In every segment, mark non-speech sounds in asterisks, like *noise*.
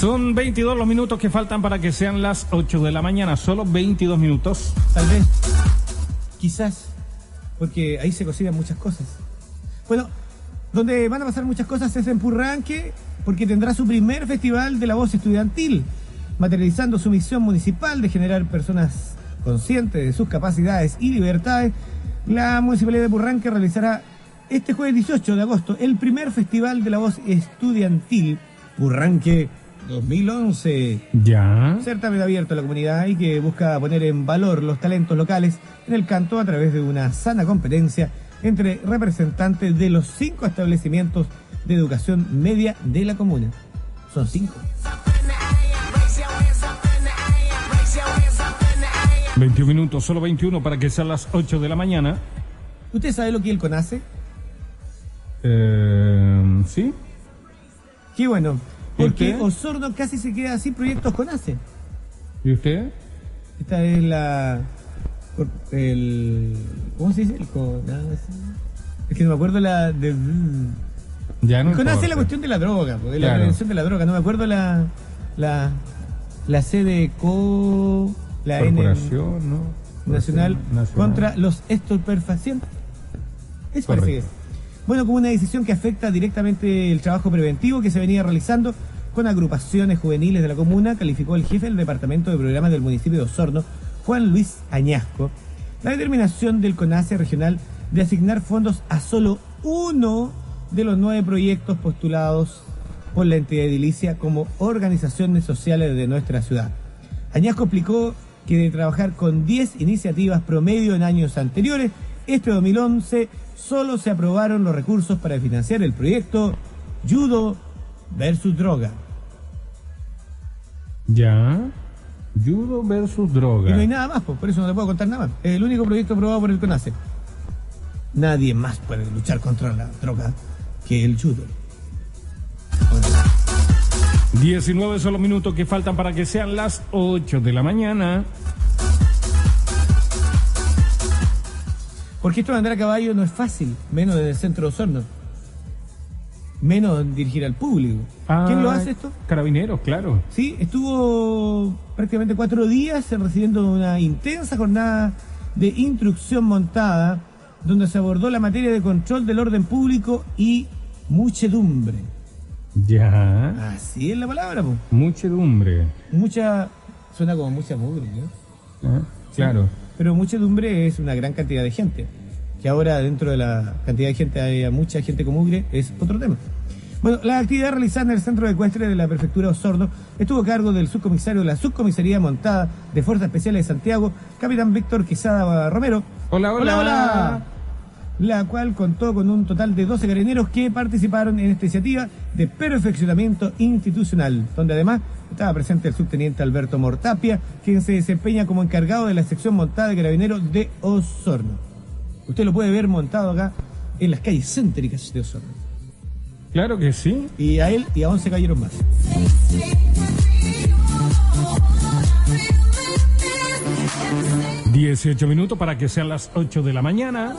Son 22 los minutos que faltan para que sean las 8 de la mañana, solo 22 minutos. Tal vez. Quizás. Porque ahí se cocinan muchas cosas. Bueno, donde van a pasar muchas cosas es en Purranque, porque tendrá su primer festival de la voz estudiantil, materializando su misión municipal de generar personas conscientes de sus capacidades y libertades. La Municipalidad de Purranque realizará este jueves 18 de agosto el primer festival de la voz estudiantil, Purranque 2011. Ya. Certamen abierto a la comunidad y que busca poner en valor los talentos locales en el canto a través de una sana competencia entre representantes de los cinco establecimientos de educación media de la comuna. Son cinco. 21 minutos, solo 21 para que sean las 8 de la mañana. ¿Usted sabe lo que el CONACE? Eh, ¿Sí? Qué bueno, ¿Y porque? Osorno casi se queda sin proyectos CONACE. ¿Y usted? Esta es la... El, ¿Cómo se dice? El. Es que no me acuerdo la... De, Ya no el CONACE es la cuestión de la droga, porque es la Claro. prevención de la droga. No me acuerdo la... La, la CDCO... La N... Corporación, ¿no? Nacional, Nacional. contra los estupefacientes. Eso parece que es. Bueno, como una decisión que afecta directamente el trabajo preventivo que se venía realizando con agrupaciones juveniles de la comuna, calificó el jefe del departamento de programas del municipio de Osorno, Juan Luis Añasco, la determinación del CONACE regional de asignar fondos a solo uno de los nueve proyectos postulados por la entidad edilicia como organizaciones sociales de nuestra ciudad. Añasco explicó que de trabajar con 10 iniciativas promedio en años anteriores, este 2011 solo se aprobaron los recursos para financiar el proyecto Judo versus Droga. Ya. Judo versus Y droga. no hay nada más, por eso no te puedo contar nada más. Es el único proyecto aprobado por el CONACE. Nadie más puede luchar contra la droga que el judo. 19 son los minutos que faltan para que sean las 8 de la mañana. Porque esto de andar a caballo no es fácil, menos desde el centro de Osorno. Menos dirigir al público. ¿Quién lo Ah, hace esto? Carabineros, claro. Sí, estuvo prácticamente cuatro días recibiendo una intensa jornada de instrucción montada, donde se abordó la materia de control del orden público y muchedumbre. Ya. Así es la palabra, po. Muchedumbre. Mucha. Suena como mucha mugre, ¿no? Ah, Claro. Pero muchedumbre es una gran cantidad de gente. Que ahora dentro de la cantidad de gente haya mucha gente con mugre es otro tema. Bueno, la actividad realizada en el centro ecuestre de la prefectura de Osorno estuvo a cargo del subcomisario de la subcomisaría montada de Fuerzas Especiales de Santiago, capitán Víctor Quesada Romero. Hola, hola. hola. La cual contó con un total de 12 carabineros que participaron en esta iniciativa de perfeccionamiento institucional, donde además estaba presente el subteniente Alberto Mortapia, quien se desempeña como encargado de la sección montada de carabineros de Osorno. Usted lo puede ver montado acá en las calles céntricas de Osorno. Claro que sí. Y a él y a 11 cayeron más. 18 minutos para que sean las 8 de la mañana.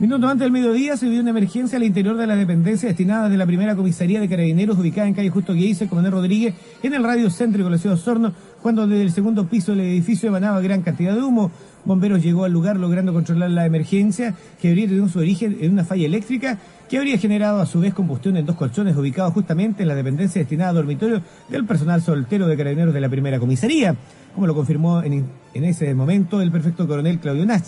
Minutos antes del mediodía se vivió una emergencia al interior de las dependencias destinadas de la primera comisaría de carabineros ubicada en calle Justo Guiza, Comandante Rodríguez, en el radio céntrico de la ciudad de Osorno, cuando desde el segundo piso del edificio emanaba gran cantidad de humo. Bomberos llegó al lugar logrando controlar la emergencia que habría tenido su origen en una falla eléctrica que habría generado a su vez combustión en dos colchones ubicados justamente en la dependencia destinada a dormitorio del personal soltero de carabineros de la primera comisaría, como lo confirmó en, en ese momento el prefecto coronel Claudio Nach.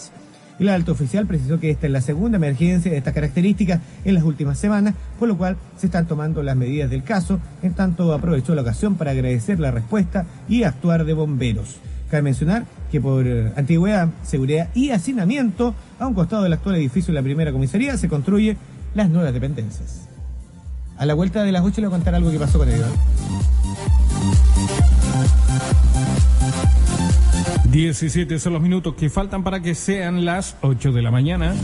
El alto oficial precisó que esta es la segunda emergencia de estas características en las últimas semanas, por lo cual se están tomando las medidas del caso, en tanto aprovechó la ocasión para agradecer la respuesta y actuar de bomberos. Cabe mencionar que por eh, antigüedad, seguridad y hacinamiento, a un costado del actual edificio de la primera comisaría, se construye las nuevas dependencias. A la vuelta de las 8 le voy a contar algo que pasó con ellos. 17 son los minutos que faltan para que sean las 8 de la mañana.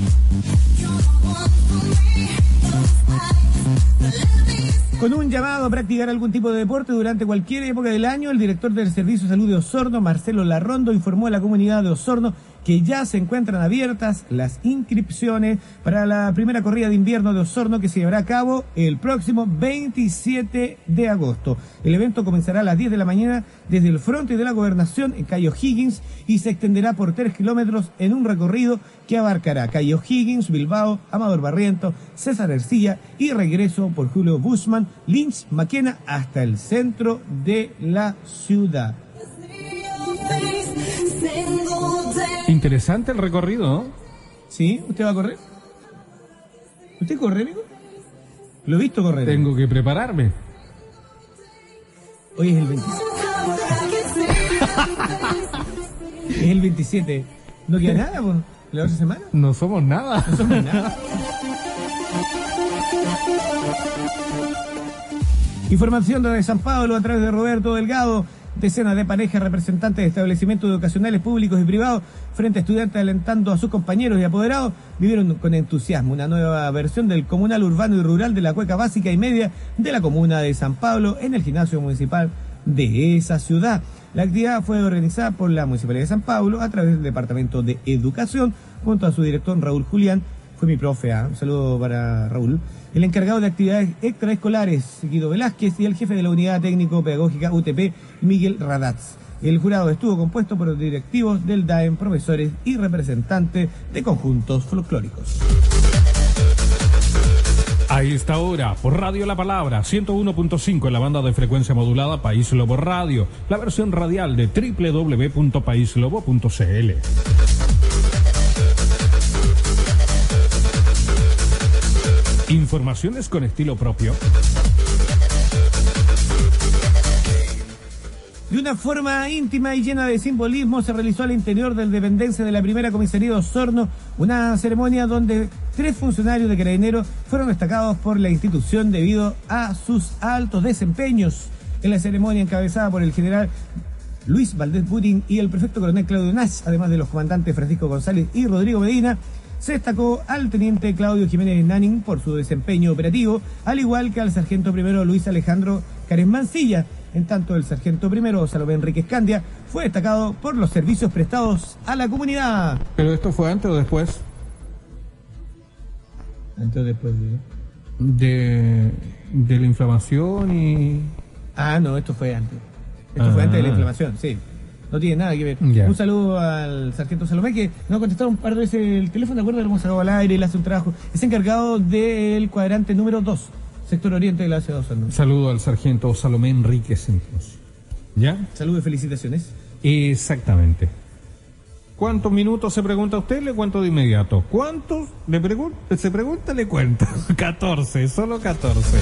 Con un llamado a practicar algún tipo de deporte durante cualquier época del año, el director del Servicio de Salud de Osorno, Marcelo Larrondo, informó a la comunidad de Osorno que ya se encuentran abiertas las inscripciones para la primera corrida de invierno de Osorno que se llevará a cabo el próximo 27 de agosto. El evento comenzará a las 10 de la mañana desde el frente de la gobernación en Cayo Higgins y se extenderá por 3 kilómetros en un recorrido que abarcará Cayo Higgins, Bilbao, Amador Barriento, César Ercilla y regreso por Julio Busman, Lynch, Maquena hasta el centro de la ciudad. Interesante el recorrido, ¿no? ¿Sí? ¿Usted va a correr? ¿Usted corre, amigo? Lo he visto correr. Tengo que prepararme. Hoy es el 27. es el 27. ¿No queda nada, pues? ¿La otra semana? No somos nada. No somos nada. Información de San Pablo a través de Roberto Delgado. Decenas de parejas representantes de establecimientos educacionales públicos y privados frente a estudiantes alentando a sus compañeros y apoderados vivieron con entusiasmo una nueva versión del comunal urbano y rural de la cueca básica y media de la comuna de San Pablo en el gimnasio municipal de esa ciudad. La actividad fue organizada por la Municipalidad de San Pablo a través del Departamento de Educación junto a su director Raúl Julián. Fue mi profe, ¿ah? un saludo para Raúl el encargado de actividades extraescolares, Guido Velázquez, y el jefe de la unidad técnico-pedagógica UTP, Miguel Radatz. El jurado estuvo compuesto por directivos del DAEM, profesores y representantes de conjuntos folclóricos. Ahí está ahora, por Radio La Palabra, 101.5 en la banda de frecuencia modulada País Lobo Radio, la versión radial de www.paislobo.cl. Informaciones con estilo propio. De una forma íntima y llena de simbolismo se realizó al interior del dependencia de la primera comisaría de Osorno una ceremonia donde tres funcionarios de Carabineros fueron destacados por la institución debido a sus altos desempeños. En la ceremonia encabezada por el general Luis Valdés Putin y el prefecto coronel Claudio Nash, además de los comandantes Francisco González y Rodrigo Medina, se destacó al teniente Claudio Jiménez Nanning por su desempeño operativo, al igual que al sargento primero Luis Alejandro Cárez Mancilla. En tanto, el sargento primero Salomé Enrique Escandia fue destacado por los servicios prestados a la comunidad. ¿Pero esto fue antes o después? Antes o después de... de... la inflamación y... Ah, no, esto fue antes. Esto fue antes de la ah. inflamación, sí. No tiene nada que ver. Un saludo al sargento Salomé que nos ha contestado un par de veces el teléfono, de acuerdo, lo hemos sacado al aire, él hace un trabajo. Es encargado del cuadrante número 2, sector oriente de la ciudad de Saludo al sargento Salomé Enríquez entonces. ¿Ya? Saludos y felicitaciones. Exactamente. ¿Cuántos minutos se pregunta usted? Le cuento de inmediato. ¿Cuántos? Le pregunta, se pregunta, le cuento. *laughs* 14, solo 14.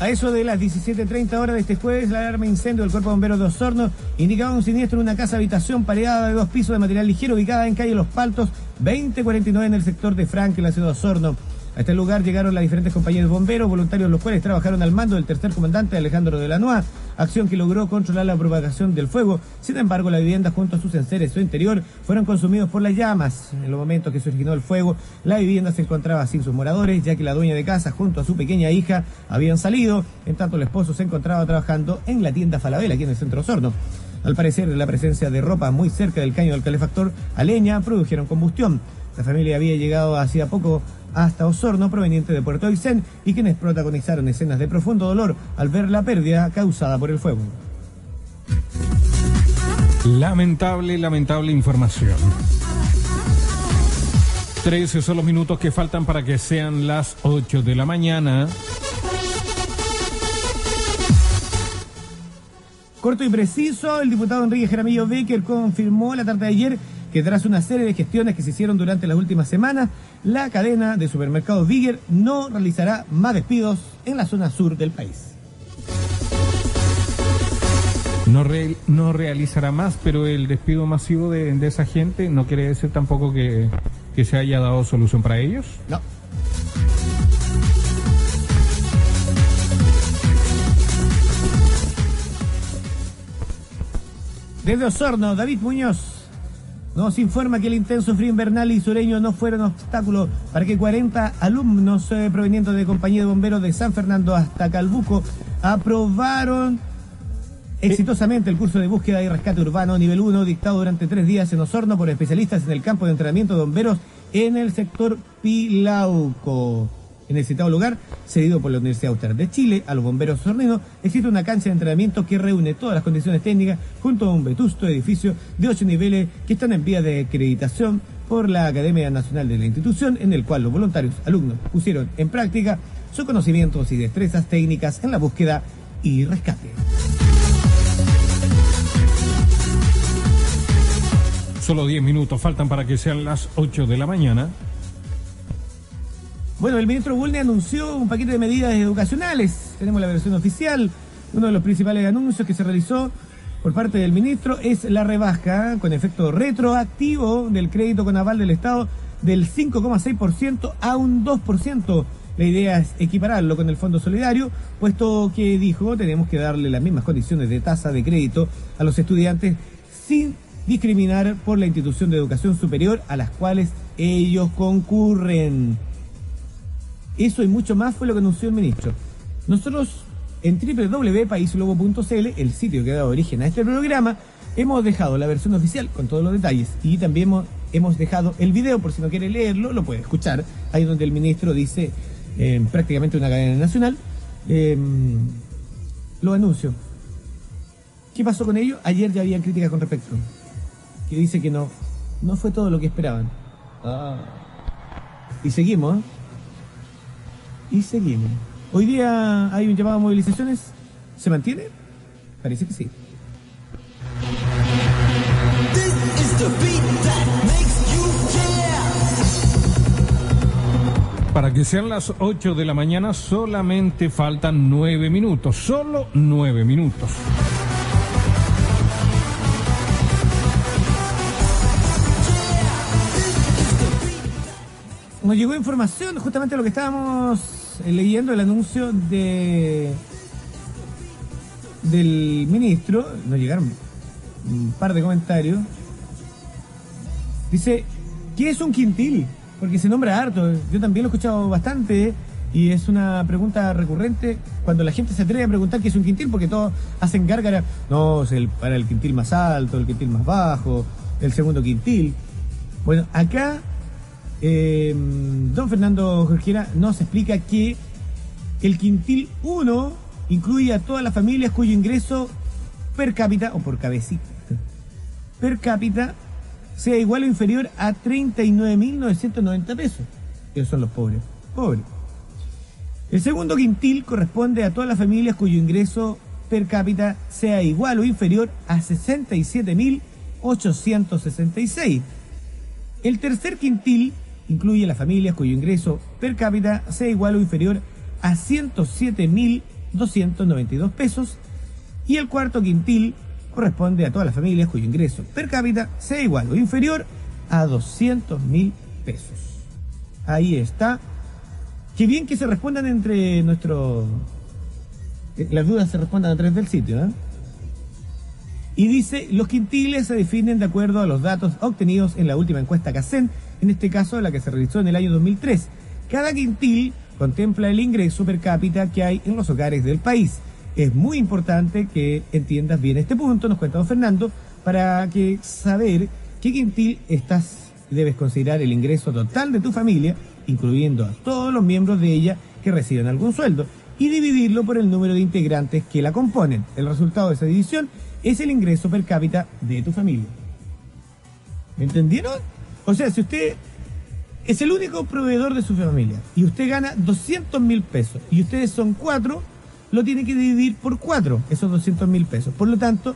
A eso de las 17.30 horas de este jueves, la alarma incendio del Cuerpo de Bomberos de Osorno indicaba un siniestro en una casa habitación pareada de dos pisos de material ligero ubicada en calle Los Paltos 2049 en el sector de Frank, en la ciudad de Osorno. A este lugar llegaron las diferentes compañías de bomberos, voluntarios los cuales trabajaron al mando del tercer comandante Alejandro de la acción que logró controlar la propagación del fuego. Sin embargo, la vivienda junto a sus enseres su interior fueron consumidos por las llamas. En los momentos que se originó el fuego, la vivienda se encontraba sin sus moradores, ya que la dueña de casa junto a su pequeña hija habían salido. En tanto, el esposo se encontraba trabajando en la tienda Falabella, aquí en el centro Sorno. Al parecer, la presencia de ropa muy cerca del caño del calefactor a leña produjeron combustión. La familia había llegado hacía poco hasta Osorno proveniente de Puerto Aysén y quienes protagonizaron escenas de profundo dolor al ver la pérdida causada por el fuego. Lamentable, lamentable información. 13 son los minutos que faltan para que sean las 8 de la mañana. Corto y preciso, el diputado Enrique Jaramillo Becker confirmó la tarde de ayer que tras una serie de gestiones que se hicieron durante las últimas semanas, la cadena de supermercados Bigger no realizará más despidos en la zona sur del país. No, no realizará más, pero el despido masivo de, esa gente no quiere decir tampoco que, que se haya dado solución para ellos. No. Desde Osorno, David Muñoz. Nos informa que el intenso frío invernal y sureño no fueron obstáculo para que 40 alumnos eh, provenientes de compañía de bomberos de San Fernando hasta Calbuco aprobaron exitosamente el curso de búsqueda y rescate urbano nivel 1 dictado durante tres días en Osorno por especialistas en el campo de entrenamiento de bomberos en el sector Pilauco. En el citado lugar, cedido por la Universidad Austral de Chile a los bomberos osorninos, existe una cancha de entrenamiento que reúne todas las condiciones técnicas junto a un vetusto edificio de ocho niveles que están en vía de acreditación por la Academia Nacional de la institución, en el cual los voluntarios alumnos pusieron en práctica sus conocimientos y destrezas técnicas en la búsqueda y rescate. Solo 10 minutos faltan para que sean las 8 de la mañana. Bueno, el ministro Bulne anunció un paquete de medidas educacionales. Tenemos la versión oficial. Uno de los principales anuncios que se realizó por parte del ministro es la rebaja con efecto retroactivo del crédito con aval del Estado del 5,6% a un 2%. La idea es equipararlo con el Fondo Solidario, puesto que dijo tenemos que darle las mismas condiciones de tasa de crédito a los estudiantes sin discriminar por la institución de educación superior a las cuales ellos concurren. Eso y mucho más fue lo que anunció el ministro. Nosotros en www.paislobo.cl, el sitio que ha dado origen a este programa, hemos dejado la versión oficial con todos los detalles y también hemos, dejado el video por si no quiere leerlo, lo puede escuchar, ahí donde el ministro dice eh, prácticamente una cadena nacional, eh, lo anuncio. ¿Qué pasó con ello? Ayer ya había críticas con respecto que dice que no, no fue todo lo que esperaban. Ah. Y seguimos, ¿eh? Y seguimos. Hoy día hay un llamado a movilizaciones. ¿Se mantiene? Parece que sí. Para que sean las 8 de la mañana solamente faltan 9 minutos, solo 9 minutos. nos llegó información, justamente lo que estábamos leyendo, el anuncio de del ministro, nos llegaron un par de comentarios. Dice, ¿qué es un quintil? Porque se nombra harto, yo también lo he escuchado bastante y es una pregunta recurrente cuando la gente se atreve a preguntar qué es un quintil, porque todos hacen gárgara, no, para el quintil más alto, el quintil más bajo, el segundo quintil. Bueno, acá eh, don Fernando Jorgera nos explica que el quintil 1 incluye a todas las familias cuyo ingreso per cápita o por cabecita per cápita sea igual o inferior a 39.990 pesos. Esos son los pobres. Pobres. El segundo quintil corresponde a todas las familias cuyo ingreso per cápita sea igual o inferior a 67.866. El tercer quintil incluye las familias cuyo ingreso per cápita sea igual o inferior a 107.292 pesos y el cuarto quintil corresponde a todas las familias cuyo ingreso per cápita sea igual o inferior a 200.000 pesos. Ahí está. Qué bien que se respondan entre nuestros... Las dudas se respondan a través del sitio. ¿eh? Y dice, los quintiles se definen de acuerdo a los datos obtenidos en la última encuesta CACEN en este caso la que se realizó en el año 2003. Cada quintil contempla el ingreso per cápita que hay en los hogares del país. Es muy importante que entiendas bien este punto, nos cuenta don Fernando, para que saber qué quintil estás, debes considerar el ingreso total de tu familia, incluyendo a todos los miembros de ella que reciben algún sueldo, y dividirlo por el número de integrantes que la componen. El resultado de esa división es el ingreso per cápita de tu familia. ¿Entendieron? O sea, si usted es el único proveedor de su familia y usted gana 200 mil pesos y ustedes son cuatro, lo tiene que dividir por cuatro, esos 200 mil pesos. Por lo tanto,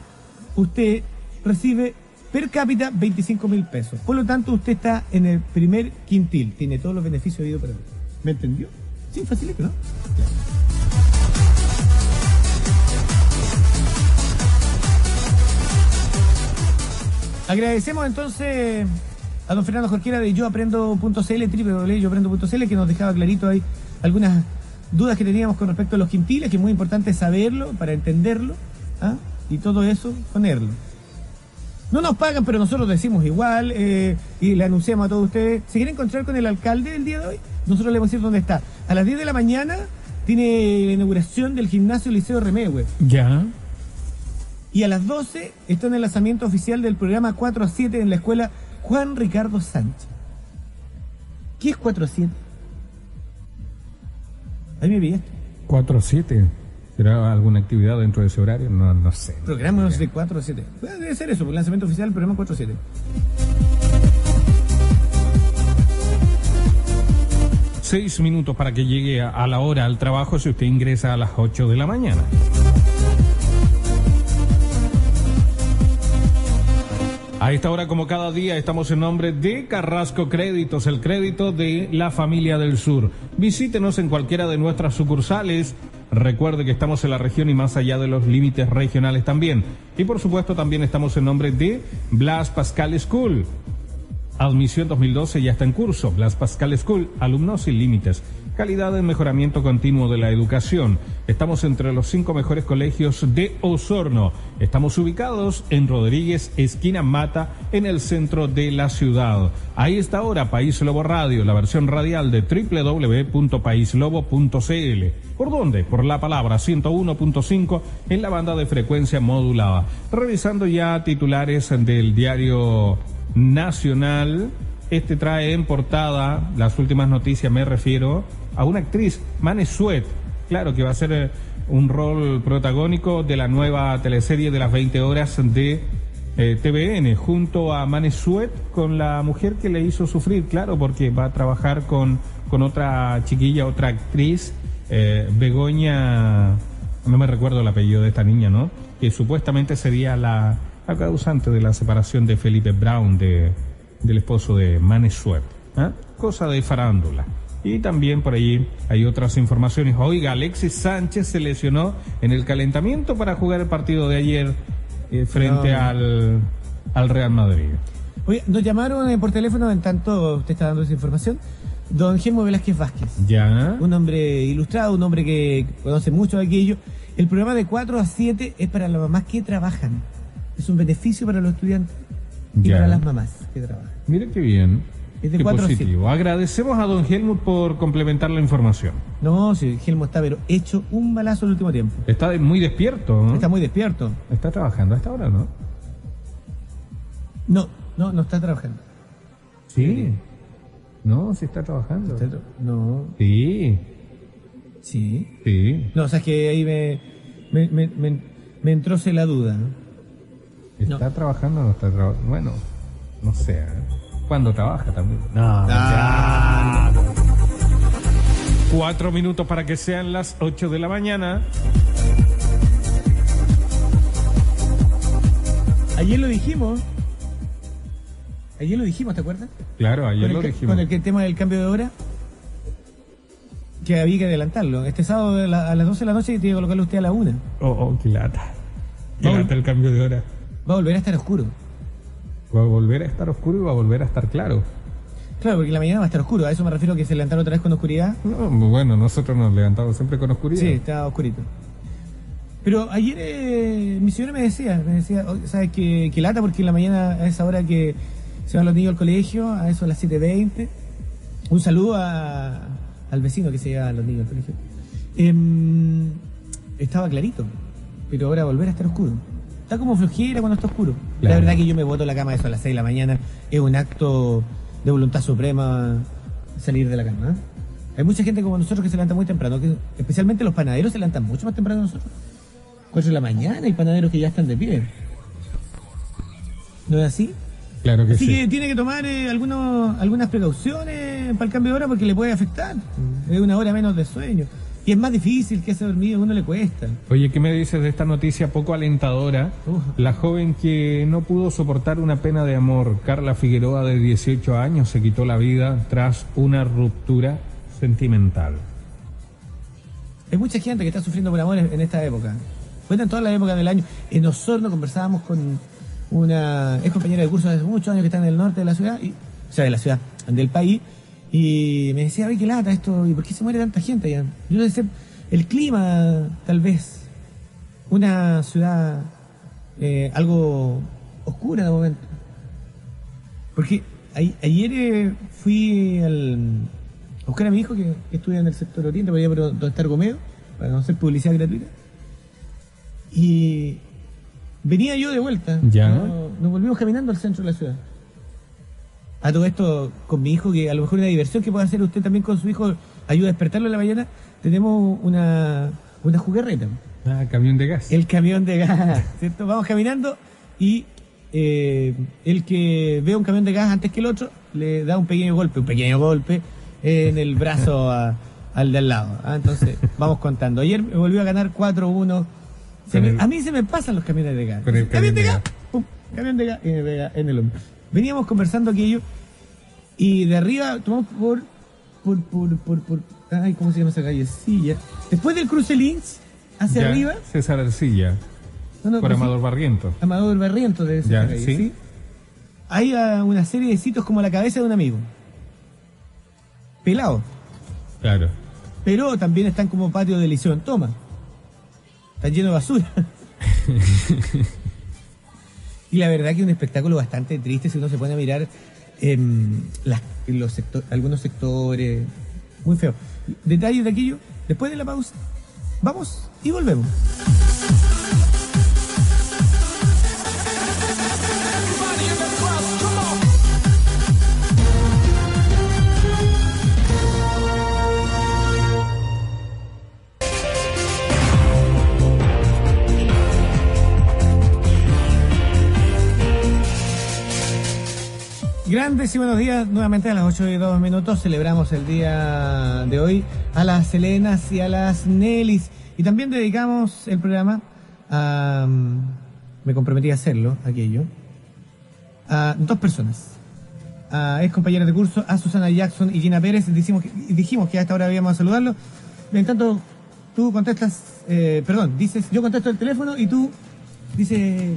usted recibe per cápita 25 mil pesos. Por lo tanto, usted está en el primer quintil, tiene todos los beneficios habido para ¿Me entendió? Sí, facilito, ¿no? Agradecemos entonces a don Fernando Jorquera de yoaprendo.cl, www.yoaprendo.cl, que nos dejaba clarito ahí algunas dudas que teníamos con respecto a los quintiles, que es muy importante saberlo para entenderlo, ¿ah? y todo eso ponerlo. No nos pagan, pero nosotros decimos igual eh, y le anunciamos a todos ustedes. ¿Se quiere encontrar con el alcalde el día de hoy? Nosotros le vamos a decir dónde está. A las 10 de la mañana tiene la inauguración del gimnasio Liceo Remehue. Ya. Y a las 12 está en el lanzamiento oficial del programa 4 a 7 en la escuela Juan Ricardo Sánchez. ¿Qué es 4 a 7? Ahí me pillaste. 4 a 7. ¿Será alguna actividad dentro de ese horario? No, no sé. Programas de 4 a 7. Bueno, Debe ser eso, el lanzamiento oficial del programa 4 a 7. Seis minutos para que llegue a la hora al trabajo si usted ingresa a las 8 de la mañana. A esta hora, como cada día, estamos en nombre de Carrasco Créditos, el crédito de la familia del sur. Visítenos en cualquiera de nuestras sucursales. Recuerde que estamos en la región y más allá de los límites regionales también. Y por supuesto también estamos en nombre de Blas Pascal School. Admisión 2012 ya está en curso. Blas Pascal School, alumnos sin límites. Calidad de mejoramiento continuo de la educación. Estamos entre los cinco mejores colegios de Osorno. Estamos ubicados en Rodríguez, esquina Mata, en el centro de la ciudad. Ahí está ahora País Lobo Radio, la versión radial de www.paislobo.cl. ¿Por dónde? Por la palabra 101.5 en la banda de frecuencia modulada. Revisando ya titulares del diario Nacional. Este trae en portada las últimas noticias, me refiero a una actriz, Mane Suet, claro que va a ser eh, un rol protagónico de la nueva teleserie de las 20 horas de eh, TVN, junto a Mane Suet, con la mujer que le hizo sufrir, claro, porque va a trabajar con, con otra chiquilla, otra actriz, eh, Begoña, no me recuerdo el apellido de esta niña, ¿no? Que supuestamente sería la, causante de la separación de Felipe Brown, de, del esposo de Mane Suet. ¿ah? Cosa de farándula. Y también por allí hay otras informaciones. Oiga, Alexis Sánchez se lesionó en el calentamiento para jugar el partido de ayer eh, frente No. al, al Real Madrid. Oye, nos llamaron eh, por teléfono, en tanto usted está dando esa información, don Gemo Velázquez Vázquez. Ya. Un hombre ilustrado, un hombre que conoce mucho de aquello. El programa de 4 a 7 es para las mamás que trabajan. Es un beneficio para los estudiantes y Ya. para las mamás que trabajan. Mire qué bien. Es de qué cuatro a positivo. Agradecemos a don Helmut por complementar la información. No, si Gelmo está pero hecho un balazo el último tiempo. Está muy despierto. ¿no? Está muy despierto. Está trabajando a esta hora, ¿no? No, no, no está trabajando. Sí. No, sí está trabajando. Está tra- no, Sí, sí. sí. No, o sea, es que ahí me, me, me, me, me entróse la duda. ¿no? ¿Está trabajando o no está trabajando? Bueno, no sé. ¿eh? ¿Cuándo trabaja también? No, Ah. Cuatro minutos para que sean las ocho de la mañana. Ayer lo dijimos. Ayer lo dijimos, ¿te acuerdas? Claro, ayer con lo dijimos. con el que- tema del cambio de hora. Que había que adelantarlo. Este sábado a, la- a las 12 de la noche tiene que colocarlo usted a la 1. Oh, oh, qué lata. Qué lata el cambio de hora. Va a volver a estar oscuro. Va a volver a estar oscuro y va a volver a estar claro. Claro, porque la mañana va a estar oscuro. A eso me refiero que se levantaron otra vez con oscuridad. No, bueno, nosotros nos levantamos siempre con oscuridad. Sí, está oscurito. Pero ayer eh, mi señora me decía, me decía, "Oye, ¿sabes que, que lata? Porque en la mañana a esa hora que se van los niños al colegio, a eso a las 7.20. Un saludo a- al vecino que se lleva a los niños al colegio. Em, estaba clarito, pero ahora volver a estar oscuro. Está como flojera cuando está oscuro. La verdad que yo me boto la cama eso a las 6 de la mañana. Es un acto de voluntad suprema salir de la cama. ¿eh? Hay mucha gente como nosotros que se levanta muy temprano, que especialmente los panaderos se levantan mucho más temprano que nosotros. 4 de la mañana hay panaderos que ya están de pie. ¿No es así? Claro que Así sí. que tiene que tomar eh, algunos, algunas precauciones para el cambio de hora porque le puede afectar. Es una hora menos de sueño. Y es más difícil que ese dormido, a uno le cuesta. Oye, ¿qué me dices de esta noticia poco alentadora? La joven que no pudo soportar una pena de amor, Carla Figueroa, de 18 años, se quitó la vida tras una ruptura sentimental. Hay mucha gente que está sufriendo por amor en esta época. Fue en todas las épocas del año. En Osorno conversábamos con una ex compañera de curso de hace muchos años que está en el norte de la ciudad, y, o sea, de la ciudad, del país, y me decía, ay, qué lata esto, ¿y por qué se muere tanta gente allá? Yo le decía, el clima, tal vez, una ciudad eh, algo oscura de momento. Porque a- ayer eh, fui al, a buscar a mi hijo que, que estudia en el sector oriente, por allá por donde está Argomeo, para no hacer publicidad gratuita. Y venía yo de vuelta. Ya. No- nos volvimos caminando al centro de la ciudad. A todo esto con mi hijo, que a lo mejor una diversión que puede hacer usted también con su hijo, ayuda a despertarlo en la mañana, tenemos una, una jugarreta. Ah, camión de gas. El camión de gas, *laughs* ¿cierto? Vamos caminando y eh, el que ve un camión de gas antes que el otro le da un pequeño golpe, un pequeño golpe en el brazo a- al de al lado. ¿ah? Entonces, *laughs* vamos contando. Ayer me volvió a ganar 4-1. Se Con me- el- A mí se me pasan los camiones de gas. Con el camión de gas, de pum, camión de gas y me pega en el hombro. Veníamos conversando aquello y de arriba tomamos por, por, por, por, por, ay, ¿cómo se llama esa callecilla? Después del cruce Links, hacia Ya, arriba, César Arcilla. no, no, por pues. Amador Barriento. Amador Barriento de Ya, esa calle, sí. ¿sí? Hay ah, una serie de sitios como la cabeza de un amigo. Pelado. Claro. Pero también están como patio de liceo en toma. Están llenos de basura. *laughs* y la verdad que es un espectáculo bastante triste si uno se pone a mirar em, los sector- algunos sectores. Muy feo. Detalles de aquello, después de la pausa. Vamos y volvemos. Grandes y buenos días, nuevamente a las 8 y 2 minutos celebramos el día de hoy a las Selenas y a las Nelis. Y también dedicamos el programa a, mm, me comprometí a hacerlo, aquello, a dos personas, a ex compañeras de curso, a Susana Jackson y Gina Pérez, dijimos que, dijimos que a esta hora a saludarlo, en tanto tú contestas, eh, perdón, dices, yo contesto el teléfono y tú dices...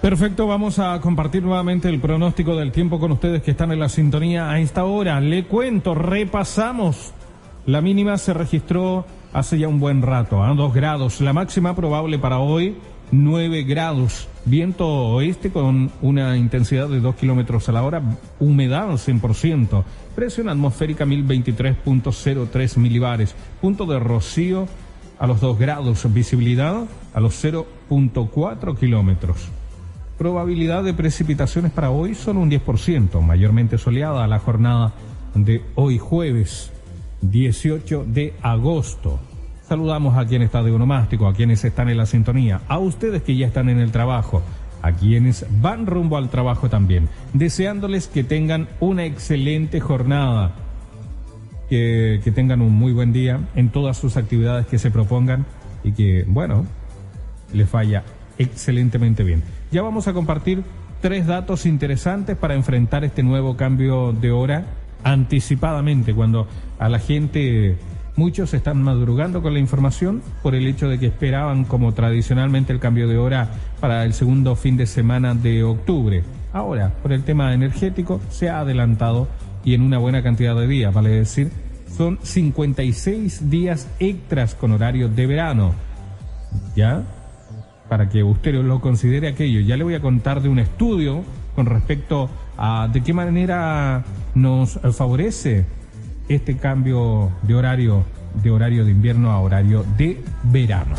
Perfecto, vamos a compartir nuevamente el pronóstico del tiempo con ustedes que están en la sintonía a esta hora. Le cuento, repasamos. La mínima se registró hace ya un buen rato, a 2 grados. La máxima probable para hoy, 9 grados. Viento oeste con una intensidad de 2 kilómetros a la hora, humedad al 100%. Presión atmosférica 1023.03 milibares. Punto de rocío a los 2 grados. Visibilidad a los 0.4 kilómetros. Probabilidad de precipitaciones para hoy son un 10%, mayormente soleada la jornada de hoy jueves 18 de agosto. Saludamos a quien está de onomástico, a quienes están en la sintonía, a ustedes que ya están en el trabajo, a quienes van rumbo al trabajo también, deseándoles que tengan una excelente jornada, que, que tengan un muy buen día en todas sus actividades que se propongan y que, bueno, les vaya excelentemente bien. Ya vamos a compartir tres datos interesantes para enfrentar este nuevo cambio de hora anticipadamente, cuando a la gente, muchos están madrugando con la información por el hecho de que esperaban como tradicionalmente el cambio de hora para el segundo fin de semana de octubre. Ahora, por el tema energético, se ha adelantado y en una buena cantidad de días, vale decir, son 56 días extras con horario de verano. ¿Ya? Para que usted lo considere aquello. Ya le voy a contar de un estudio con respecto a de qué manera nos favorece este cambio de horario de horario de invierno a horario de verano.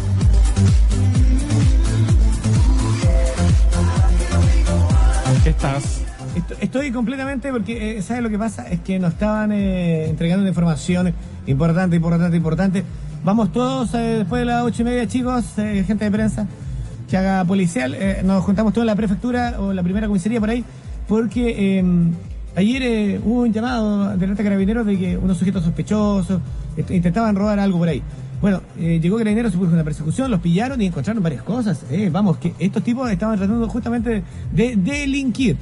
Estás Est- Estoy completamente porque, eh, ¿sabes lo que pasa? Es que nos estaban eh, entregando una información importante, importante, importante. Vamos todos eh, después de las ocho y media, chicos, eh, gente de prensa, que haga policial. eh, nos juntamos todos en la prefectura o la primera comisaría por ahí, porque eh, ayer eh, hubo un llamado de alerta carabineros de que unos sujetos sospechosos intentaban robar algo por ahí. Bueno, eh, llegó Carabineros, se puso una persecución, los pillaron y encontraron varias cosas. Vamos, que estos tipos estaban tratando justamente de delinquir.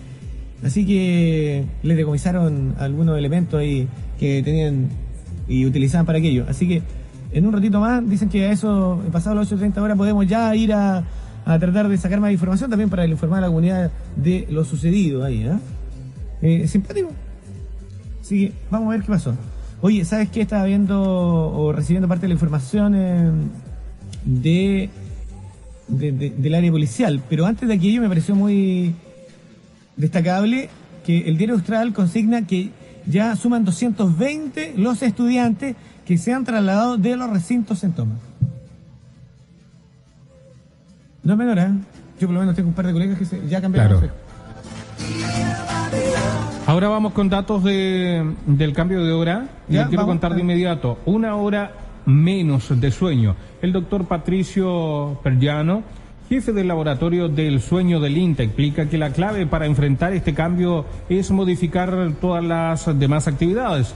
Así que les decomisaron algunos elementos ahí que tenían y utilizaban para aquello. Así que en un ratito más dicen que a eso, pasado las 8.30 horas, podemos ya ir a, a tratar de sacar más información también para informar a la comunidad de lo sucedido ahí. ¿eh? Eh, simpático. Así que vamos a ver qué pasó. Oye, ¿sabes qué? Estaba viendo o recibiendo parte de la información eh, de, de- de- del área policial, pero antes de aquello me pareció muy destacable que el diario Austral consigna que ya suman 220 los estudiantes que se han trasladado de los recintos en toma. No es menor, ¿eh? Yo por lo menos tengo un par de colegas que se- ya cambiaron. Claro. Ahora vamos con datos de, del cambio de hora. Y Ya, les quiero vamos. contar de inmediato. Una hora menos de sueño. El doctor Patricio Perllano, jefe del laboratorio del sueño del INTA, explica que la clave para enfrentar este cambio es modificar todas las demás actividades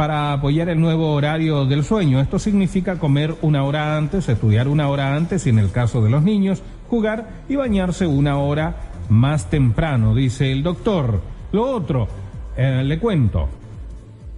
para apoyar el nuevo horario del sueño. Esto significa comer una hora antes, estudiar una hora antes y en el caso de los niños, jugar y bañarse una hora más temprano, dice el doctor. Lo otro, eh, le cuento,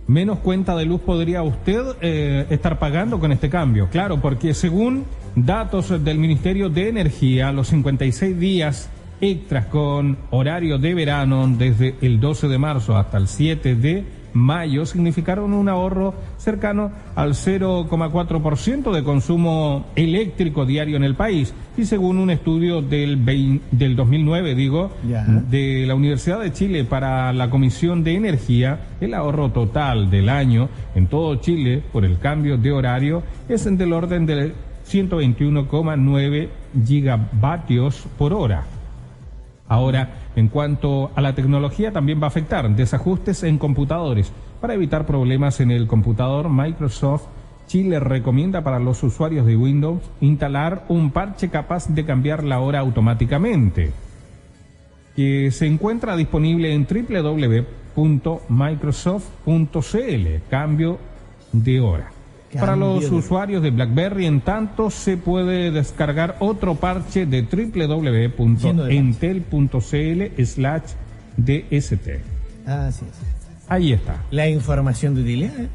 menos cuenta de luz podría usted eh, estar pagando con este cambio. Claro, porque según datos del Ministerio de Energía, los 56 días extras con horario de verano desde el 12 de marzo hasta el 7 de mayo significaron un ahorro cercano al 0,4% de consumo eléctrico diario en el país. Y según un estudio del, 20 del 2009, digo, de la Universidad de Chile para la Comisión de Energía, el ahorro total del año en todo Chile por el cambio de horario es en del orden de 121,9 gigavatios por hora. Ahora, en cuanto a la tecnología, también va a afectar desajustes en computadores. Para evitar problemas en el computador, Microsoft Chile recomienda para los usuarios de Windows instalar un parche capaz de cambiar la hora automáticamente, que se encuentra disponible en www.microsoft.cl, cambio de hora. Para los usuarios de BlackBerry, en tanto, se puede descargar otro parche de www.entel.cl slash DST. Así es. Ahí está. La información de utilidad. ¿eh?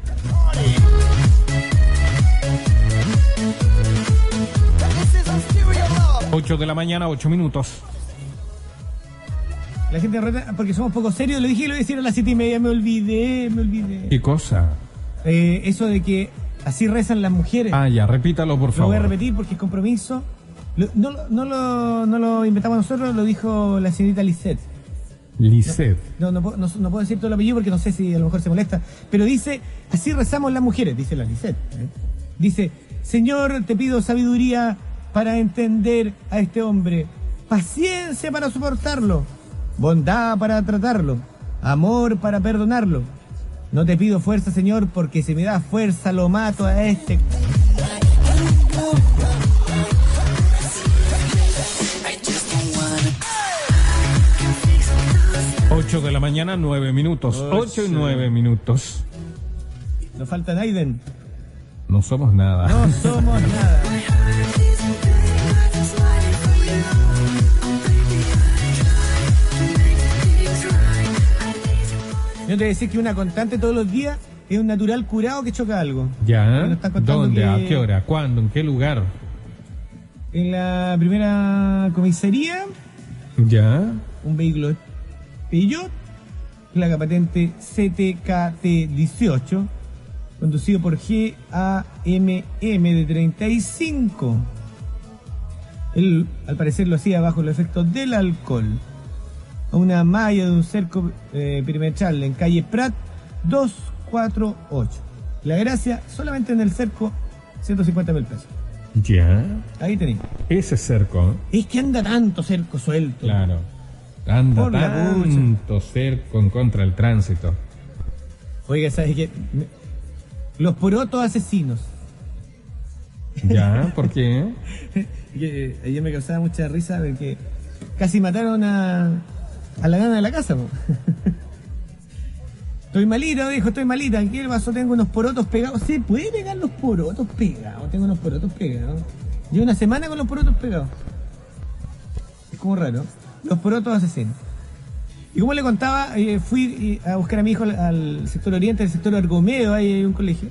8 de la mañana, 8 minutos. La gente reta, porque somos poco serios, le dije que lo decir a las siete y media, me olvidé, me olvidé. ¿Qué cosa? Eh, eso de que así rezan las mujeres. Ah, ya, repítalo, por Lo voy a favor. repetir porque es compromiso. Lo- no, lo- no, lo, no lo inventamos nosotros, lo dijo la señorita Lisette. Lisset. No, no, puedo- no, no puedo decir todo el apellido porque no sé si a lo mejor se molesta. Pero dice, así rezamos las mujeres, dice la Lisette. ¿eh? Dice, Señor, te pido sabiduría para entender a este hombre, paciencia para soportarlo, bondad para tratarlo, amor para perdonarlo. No te pido fuerza, Señor, porque si me das fuerza lo mato a este. 8 de la mañana, 9 minutos. 8 y. 9 minutos. No falta Naiden. No somos nada. No somos nada. *laughs* Yo te voy a decir que una constante todos los días es un natural curado que choca algo. ¿Ya? Están ¿Dónde? que- ¿A qué hora? ¿Cuándo? ¿En qué lugar? En la primera comisaría, ¿Ya? un vehículo Peugeot, placa patente CTKT18, conducido por GAMM de 35. Él, al parecer, lo hacía bajo los efectos del alcohol. A una malla de un cerco eh, perimetral en calle Prat 248. La gracia, solamente en el cerco, 150 mil pesos. ¿Ya? Ahí tenéis. Ese cerco. Es que anda tanto cerco suelto. Claro. Anda Por tanto cerco en contra del tránsito. Oiga, ¿sabes qué? Los porotos asesinos. ¿Ya? ¿Por qué? *laughs* Eh, ayer me causaba mucha risa porque casi mataron a, a la nana de la casa. *laughs* estoy malita, dijo, estoy malita. ¿Qué pasó? Tengo unos porotos pegados. ¿Se puede pegar los porotos pegados? Tengo unos porotos pegados. Llevo una semana con los porotos pegados. Es como raro. Los porotos asesinos. Y como le contaba, eh, fui eh, a buscar a mi hijo al, sector oriente, al sector Argomeo, ahí hay un colegio.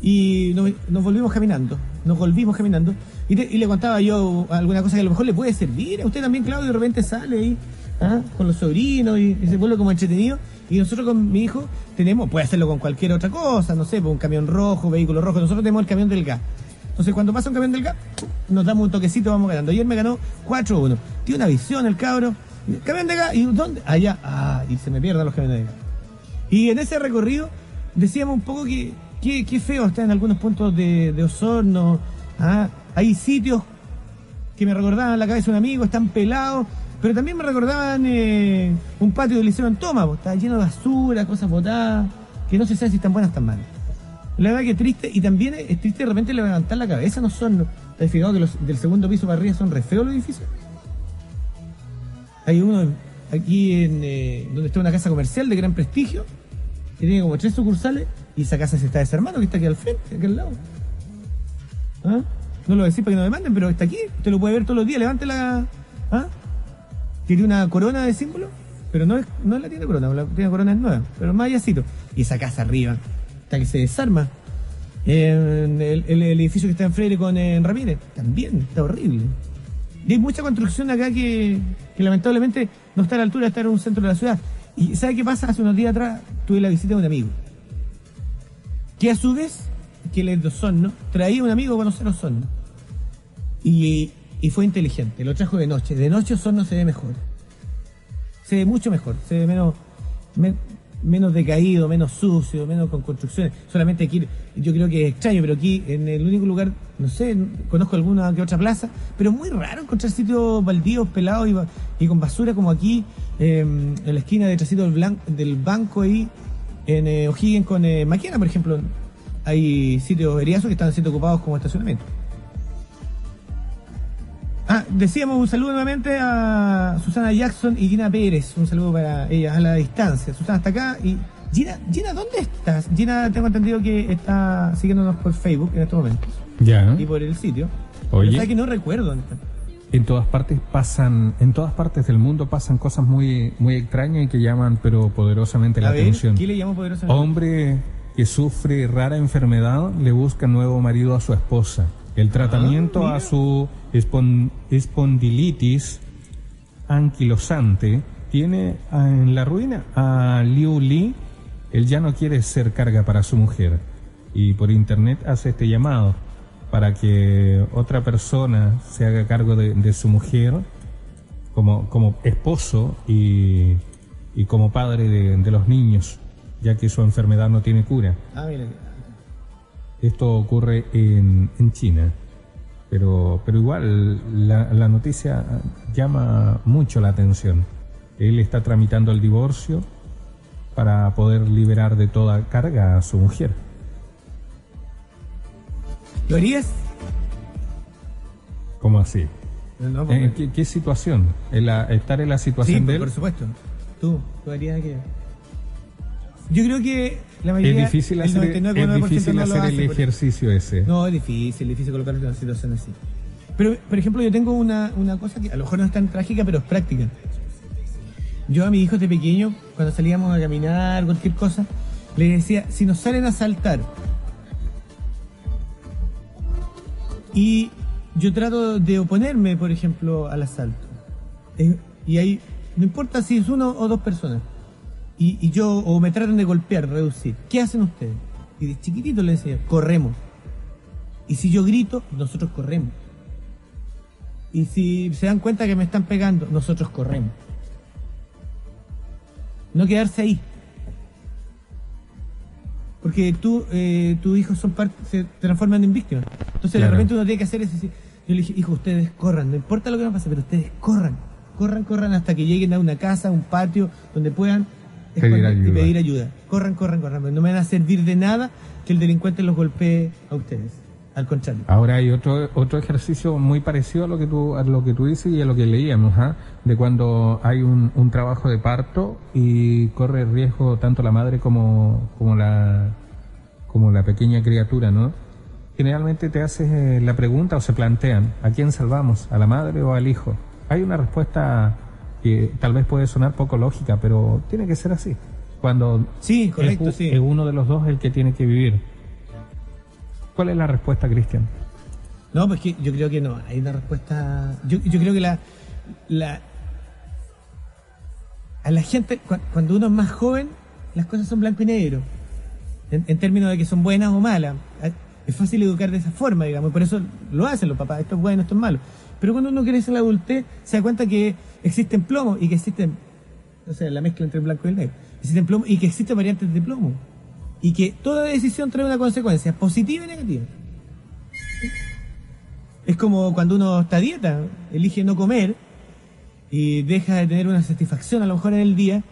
Y nos, volvimos caminando, nos volvimos caminando. Y, y le contaba yo alguna cosa que a lo mejor le puede servir a usted también, Claudio, de repente sale ahí ¿ah? con los sobrinos y, y se como entretenido. Y nosotros con mi hijo tenemos, puede hacerlo con cualquier otra cosa, no sé, pues un camión rojo, vehículo rojo. Nosotros tenemos el camión del gas. Entonces cuando pasa un camión del gas, nos damos un toquecito, vamos ganando. Ayer me ganó 4-1. Tiene una visión el cabro. Camión de gas, ¿y dónde? Allá, ah, y se me pierden los camiones de gas. Y en ese recorrido decíamos un poco que qué feo está en algunos puntos de, de Osorno. ¿ah? Hay sitios que me recordaban la cabeza de un amigo, están pelados, pero también me recordaban eh, un patio del Liceo en Toma, estaba lleno de basura, cosas botadas, que no se sabe si están buenas o están malas. La verdad que es triste, y también es triste de repente levantar la cabeza, no son, ¿te has fijado que los del segundo piso para arriba son re feos los edificios? Hay uno aquí en eh, donde está una casa comercial de gran prestigio, que tiene como tres sucursales, y esa casa se está desarmando, que está aquí al frente, aquí al lado. ¿Ah? No lo decís para que no demanden, pero está aquí, usted lo puede ver todos los días, levante la... ¿Ah? Tiene una corona de símbolo, pero no es, no la tiene corona, la tiene corona es nueva, pero más allácito. Y esa casa arriba, hasta que se desarma. el, edificio que está en Freire con Ramírez, también está horrible. Y hay mucha construcción acá que, lamentablemente no está a la altura de estar en un centro de la ciudad. ¿Y sabe qué pasa? Hace unos días atrás tuve la visita de un amigo. Que a su vez, que le Osorno, traía un amigo a conocer Osorno. Y, y fue inteligente, lo trajo de noche. De noche Osorno se ve mejor. Se ve mucho mejor, se ve menos, menos decaído, menos sucio, menos con construcciones. Solamente aquí, yo creo que es extraño, pero aquí en el único lugar, no sé, conozco alguna que otra plaza, pero muy raro encontrar sitios baldíos, pelados y, con basura como aquí, em, en la esquina detrásito del, del banco ahí, en eh, con eh, Maquena, por ejemplo, hay sitios veriazos que están siendo ocupados como estacionamiento. Ah, decíamos un saludo nuevamente a Susana Jackson y Gina Pérez. Un saludo para ellas a la distancia. Susana está acá y Gina, Gina, ¿dónde estás? Gina, tengo entendido que está siguiéndonos por Facebook en estos momentos. Ya. Y por el sitio. Oye. Pero que no recuerdo dónde está. En todas partes pasan, en todas partes del mundo pasan cosas muy, muy extrañas y que llaman, pero poderosamente la atención. ¿Qué le llamo poderosamente? Hombre que sufre rara enfermedad le busca nuevo marido a su esposa. El tratamiento ah, a su espondilitis anquilosante tiene en la ruina a Liu Li. Él ya no quiere ser carga para su mujer y por internet hace este llamado para que otra persona se haga cargo de, su mujer como, como esposo y, como padre de, los niños, ya que su enfermedad no tiene cura. Ah, esto ocurre en, en China, pero, pero igual la, la noticia llama mucho la atención. Él está tramitando el divorcio para poder liberar de toda carga a su mujer. ¿Lo harías? ¿Cómo así? ¿En qué, situación? ¿En ¿Estar en la situación de él? por supuesto. ¿Tú? ¿Tú harías aquello? Yo creo que la mayoría, es difícil hacer, el, es difícil hacer el ejercicio ese. No, es difícil, es difícil colocarse en una situación así. Pero, por ejemplo, yo tengo una, una cosa que a lo mejor no es tan trágica, pero es práctica. Yo a mis hijos de pequeño, cuando salíamos a caminar, cualquier cosa, les decía, si nos salen a saltar y yo trato de oponerme, por ejemplo, al asalto, eh, y ahí, no importa si es uno o dos personas, y, yo, o me tratan de golpear, reducir, ¿qué hacen ustedes? Y de chiquitito les decía, corremos. Y si yo grito, nosotros corremos. Y si se dan cuenta que me están pegando, nosotros corremos. No quedarse ahí. Porque tú, eh, tus hijos son parte, se transforman en víctimas. Entonces de repente uno tiene que hacer eso. Yo le dije, hijo, ustedes corran, no importa lo que nos pase, pero ustedes corran. Corran, corran hasta que lleguen a una casa, a un patio, donde puedan pedir ayuda. y pedir ayuda. Corran, corran, corran. No me van a servir de nada que el delincuente los golpee a ustedes. Al contrario. Ahora hay otro otro ejercicio muy parecido a lo que tú a lo que tú dices y a lo que leíamos, ¿ah? de cuando hay un, un, trabajo de parto y corre riesgo tanto la madre como, como la como la pequeña criatura, ¿no? Generalmente te haces eh, la pregunta o se plantean, ¿a quién salvamos? ¿A la madre o al hijo? Hay una respuesta que tal vez puede sonar poco lógica, pero tiene que ser así. Cuando sí, correcto, es, sí. es uno de los dos el que tiene que vivir. ¿Cuál es la respuesta, Cristian? No, pues que yo creo que no, hay una respuesta. Yo, yo creo que la, la. A la gente, cuando uno es más joven, las cosas son blanco y negro. En, en, términos de que son buenas o malas. Es fácil educar de esa forma, digamos, por eso lo hacen los papás, esto es bueno, esto es malo. Pero cuando uno crece en la adultez, se da cuenta que existen plomos y que existen, o sea, la mezcla entre el blanco y el negro, existen plomos y que existen variantes de plomo. Y que toda decisión trae una consecuencia, positiva y negativa. Es como cuando uno está a dieta, elige no comer y deja de tener una satisfacción a lo mejor en el día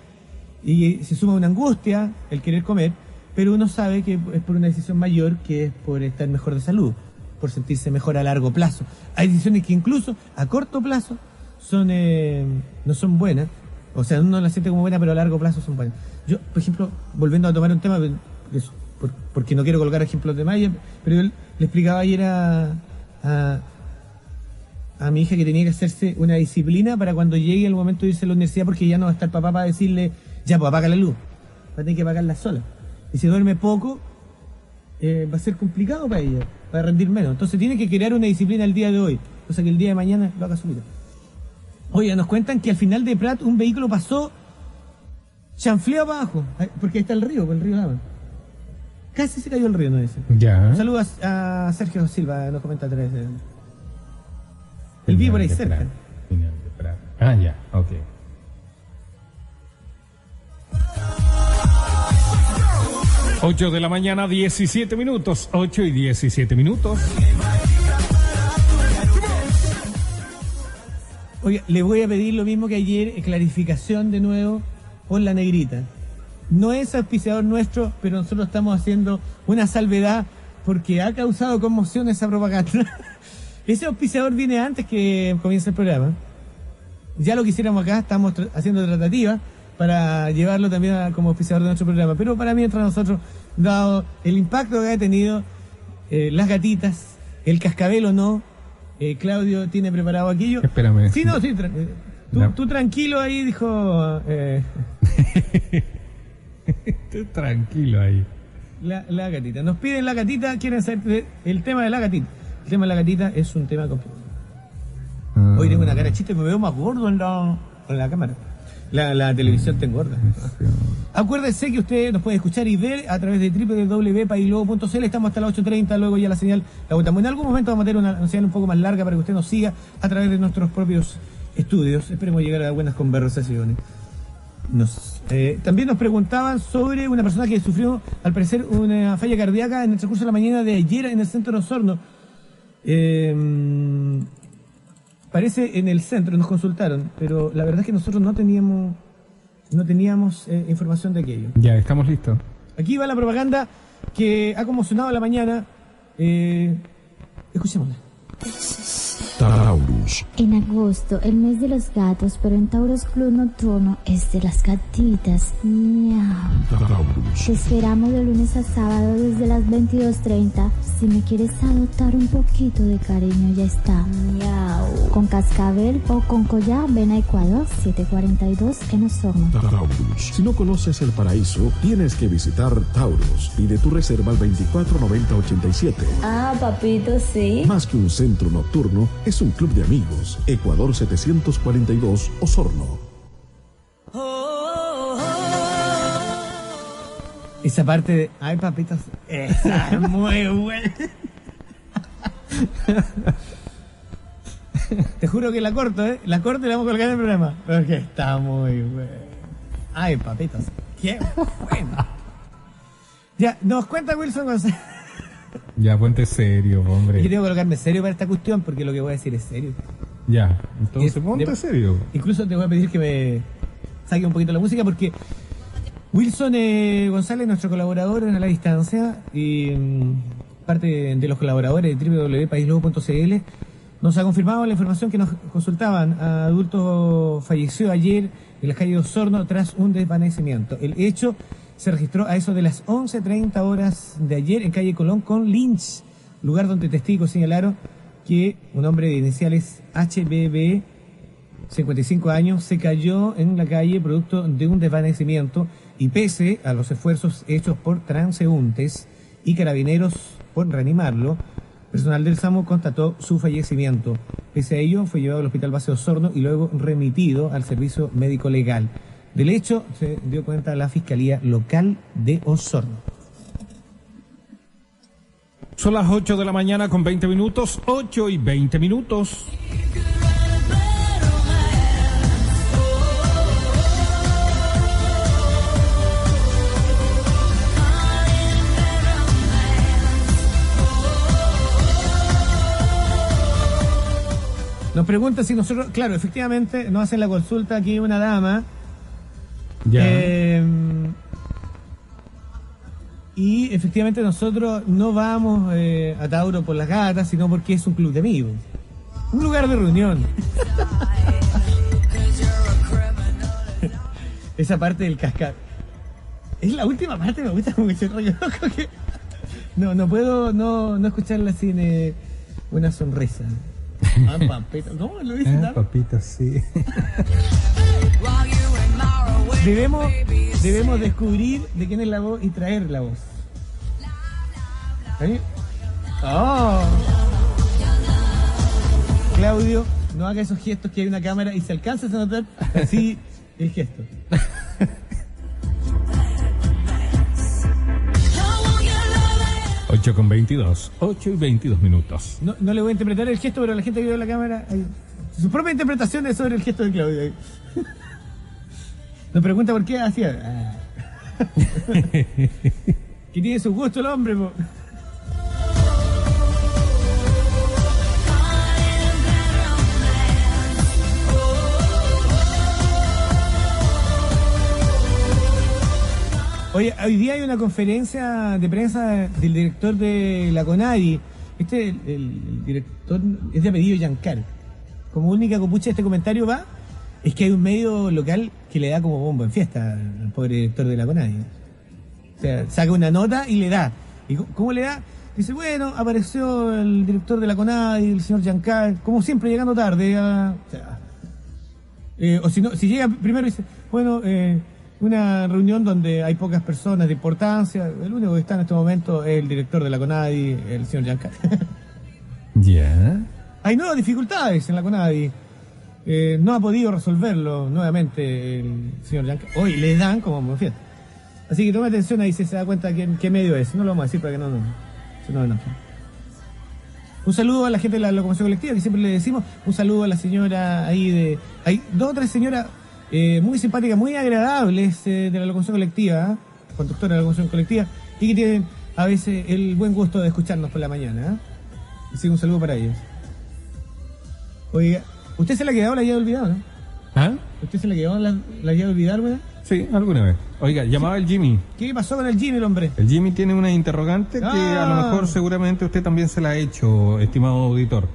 y se suma una angustia el querer comer, pero uno sabe que es por una decisión mayor que es por estar mejor de salud, por sentirse mejor a largo plazo. Hay decisiones que incluso a corto plazo son eh, no son buenas, o sea, uno las siente como buenas, pero a largo plazo son buenas. Yo, por ejemplo, volviendo a tomar un tema, porque no quiero colgar ejemplos de Maya, pero yo le explicaba ayer a, a, a mi hija que tenía que hacerse una disciplina para cuando llegue el momento de irse a la universidad, porque ya no va a estar papá para decirle ya, pues apaga la luz. Va a tener que apagarla sola. Y si duerme poco, eh, va a ser complicado para ella, para rendir menos. Entonces tiene que crear una disciplina el día de hoy, cosa que el día de mañana lo haga vida. Oye, nos cuentan que al final de Prat un vehículo pasó chanfleado para abajo, porque ahí está el río, el río Lava. Casi se cayó el río, no dice. Ya. Saludos a, Sergio Silva, nos comenta tres. El vivo por ahí cerca. Ah, ya, ok. 8 de la mañana, 17 minutos. 8 y 17 minutos. Oye, le voy a pedir lo mismo que ayer, clarificación de nuevo con la negrita. No es auspiciador nuestro, pero nosotros estamos haciendo una salvedad porque ha causado conmoción esa propaganda. *laughs* Ese auspiciador viene antes que comience el programa. Ya lo quisiéramos acá, estamos haciendo tratativas para llevarlo también como auspiciador de nuestro programa. Pero para mientras nosotros, dado el impacto que ha tenido eh, las gatitas, el cascabel o no, eh, Claudio tiene preparado aquello. Espérame. Sí, no, sí. Eh, tú, tranquilo ahí, dijo. *laughs* tú tranquilo ahí. La, la, gatita. Nos piden la gatita, quieren saber el tema de la gatita. El tema de la gatita es un tema complicado. Ah. Hoy tengo una cara chiste, me veo más gordo en la, en la cámara. La, televisión te engorda. Acuérdese que usted nos puede escuchar y ver a través de www.pailobo.cl. Estamos hasta las 8.30, luego ya la señal la botamos. En algún momento vamos a tener una, señal un poco más larga para que usted nos siga a través de nuestros propios estudios. Esperemos llegar a buenas conversaciones. Eh, también nos preguntaban sobre una persona que sufrió, al parecer, una falla cardíaca en el transcurso de la mañana de ayer en el centro de Osorno. Eh, Parece en el centro, nos consultaron, pero la verdad es que nosotros no teníamos, no teníamos eh, información de aquello. Ya, estamos listos. Aquí va la propaganda que ha conmocionado la mañana. Eh, escuchémosla. Taurus. En agosto, el mes de los gatos, pero en Taurus Club Nocturno es de las gatitas. Miau. Taurus. Te esperamos de lunes a sábado desde las 22.30. Si me quieres adoptar un poquito de cariño, ya está. Miau. Con cascabel o con collar, ven a Ecuador 742 en Osorno. Taurus. Si no conoces el paraíso, tienes que visitar Taurus. Pide tu reserva al 249087. Ah, papito, sí. Más que un centro nocturno, es un club de amigos. Ecuador 742, Osorno. Esa parte de. Ay, papitos. Esa es *laughs* muy buena. Te juro que la corto, ¿eh? La corto y la vamos a colgar en el programa. Porque está muy buena. Ay, papitos. Qué bueno. Ya, nos cuenta Wilson González. Ya, ponte serio, hombre. Yo tengo que colocarme serio para esta cuestión porque lo que voy a decir es serio. Ya, entonces ponte serio. Incluso te voy a pedir que me saque un poquito la música porque Wilson eh, González, nuestro colaborador en la distancia y mm, parte de los colaboradores de www.paislobo.cl, nos ha confirmado la información que nos consultaban. Adulto falleció ayer en la calle de Osorno tras un desvanecimiento. El hecho se registró a eso de las 11.30 horas de ayer en calle Colón con Lynch, lugar donde testigos señalaron que un hombre de iniciales HBB, 55 años, se cayó en la calle producto de un desvanecimiento y pese a los esfuerzos hechos por transeúntes y carabineros por reanimarlo, personal del SAMU constató su fallecimiento. Pese a ello, fue llevado al Hospital Base Osorno y luego remitido al servicio médico legal. Del hecho se dio cuenta la Fiscalía Local de Osorno. Son las 8 de la mañana con 20 minutos, 8 y 20 minutos. Nos pregunta si nosotros, claro, efectivamente, nos hacen la consulta aquí una dama. Ya. Eh, y efectivamente nosotros no vamos eh, a Tauro por las gatas, sino porque es un club de amigos. Un lugar de reunión. *laughs* Esa parte del cascar. Es la última parte, me gusta como que se rollo *laughs* loco que... No, no puedo no, no escucharla sin eh, una sonrisa. Ah, papito. ¿Cómo lo dice? Tar? papito, sí. *laughs* Debemos, debemos descubrir de quién es la voz y traer la voz. ¡Oh! Claudio, no haga esos gestos que hay una cámara y se alcanza a notar así el gesto. 8 con 22. 8 y 22 minutos. No, no le voy a interpretar el gesto, pero la gente que vio la cámara, hay su propia interpretación es sobre el gesto de Claudio. Nos pregunta por qué hacía. *laughs* Que tiene su gusto el hombre, po. Oye, hoy día hay una conferencia de prensa del director de la CONADI. Este, el, el director es de apellido Yancar. Como única copucha de este comentario va, es que hay un medio local que le da como bombo en fiesta al pobre director de la CONADI. O sea, saca una nota y le da. ¿Y cómo- le da? Dice, bueno, apareció el director de la CONADI, el señor Yancar, como siempre, llegando tarde. a- o sea, eh, o si no, si llega primero y dice, bueno, eh, una reunión donde hay pocas personas de importancia, el único que está en este momento es el director de la CONADI, el señor Yancar. *laughs* Ya. hay nuevas dificultades en la CONADI. Eh, no ha podido resolverlo nuevamente el señor Yancar. Hoy le dan como fiesta. Así que tome atención ahí si se da cuenta qué, medio es. No lo vamos a decir para que no, no, se nos enojen. Un saludo a la gente de la locomoción colectiva, que siempre le decimos. Un saludo a la señora ahí de. Hay dos o tres señoras eh, muy simpáticas, muy agradables eh, de la locomoción colectiva, conductora de la locomoción colectiva, y que tienen a veces el buen gusto de escucharnos por la mañana. Así que un saludo para ellos. Oiga, ¿usted se la ha quedado o la haya olvidado, no? ¿Ah? ¿Usted se la quedó la, la haya olvidado, güey? Sí, alguna vez. Oiga, llamaba el Jimmy. ¿Qué pasó con el Jimmy, el hombre? El Jimmy tiene una interrogante que a Ah. lo mejor seguramente usted también se la ha hecho, estimado auditor.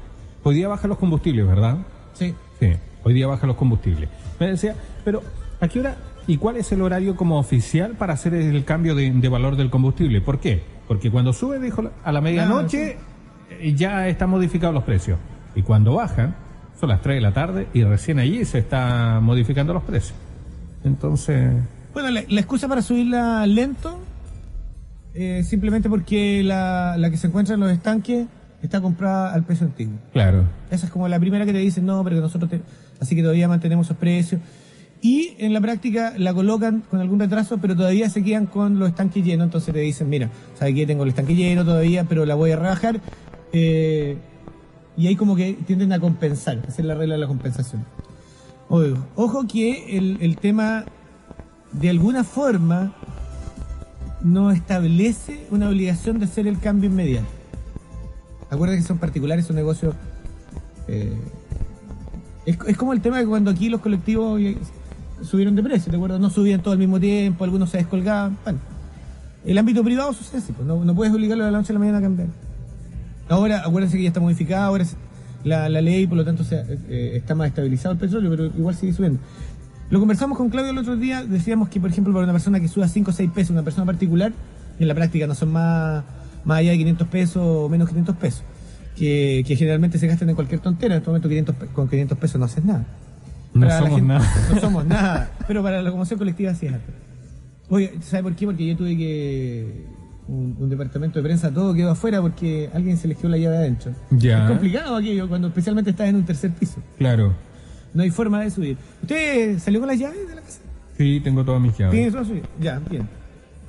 Hoy día bajan los combustibles, ¿verdad? Sí. Sí, hoy día bajan los combustibles. Me decía, pero ¿a qué hora y cuál es el horario como oficial para hacer el cambio de, de valor del combustible? ¿Por qué? Porque cuando sube, dijo, a la medianoche eh, ya están modificados los precios. Y cuando bajan, son las 3 de la tarde y recién allí se están modificando los precios. Entonces, Bueno, la, la excusa para subirla lento, eh, simplemente porque la, la que se encuentra en los estanques está comprada al precio antiguo. claro. Esa es como la primera que te dicen, no, pero que nosotros, te- así que todavía mantenemos esos precios. Y en la práctica la colocan con algún retraso, pero todavía se quedan con los estanques llenos, entonces te dicen, mira, ¿sabes qué? Tengo el estanque lleno todavía, pero la voy a rebajar. eh, y ahí como que tienden a compensar, hacer la regla de la compensación. Ojo, ojo que el, el tema, de alguna forma, no establece una obligación de hacer el cambio inmediato. Acuérdate que son particulares, son negocios. eh, es, es como el tema de cuando aquí los colectivos eh, subieron de precio, ¿te acuerdas? No subían todo al mismo tiempo, algunos se descolgaban. Bueno, el ámbito privado sucede así, pues no, no puedes obligarlo de la noche a la mañana a cambiar. Ahora, acuérdense que ya está modificada, ahora es la, la ley, por lo tanto se- eh, está más estabilizado el petróleo, pero igual sigue subiendo. Lo conversamos con Claudio el otro día, decíamos que, por ejemplo, para una persona que suba 5 o 6 pesos, una persona particular, en la práctica no son más, más allá de 500 pesos o menos 500 pesos, que, que generalmente se gastan en cualquier tontera, en este momento 500 pe- con 500 pesos no haces nada. No Para somos nada. No somos *laughs* nada, pero para la locomoción colectiva sí es harto. Oye, ¿sabe por qué? Porque yo tuve que... Un, un departamento de prensa, todo quedó afuera porque alguien se les quedó la llave adentro. Ya. Es complicado aquello, cuando especialmente estás en un tercer piso. Claro. No hay forma de subir. ¿Usted salió con las llaves de la casa? Sí, tengo todas mis llaves. ¿Tiene? Ya, bien.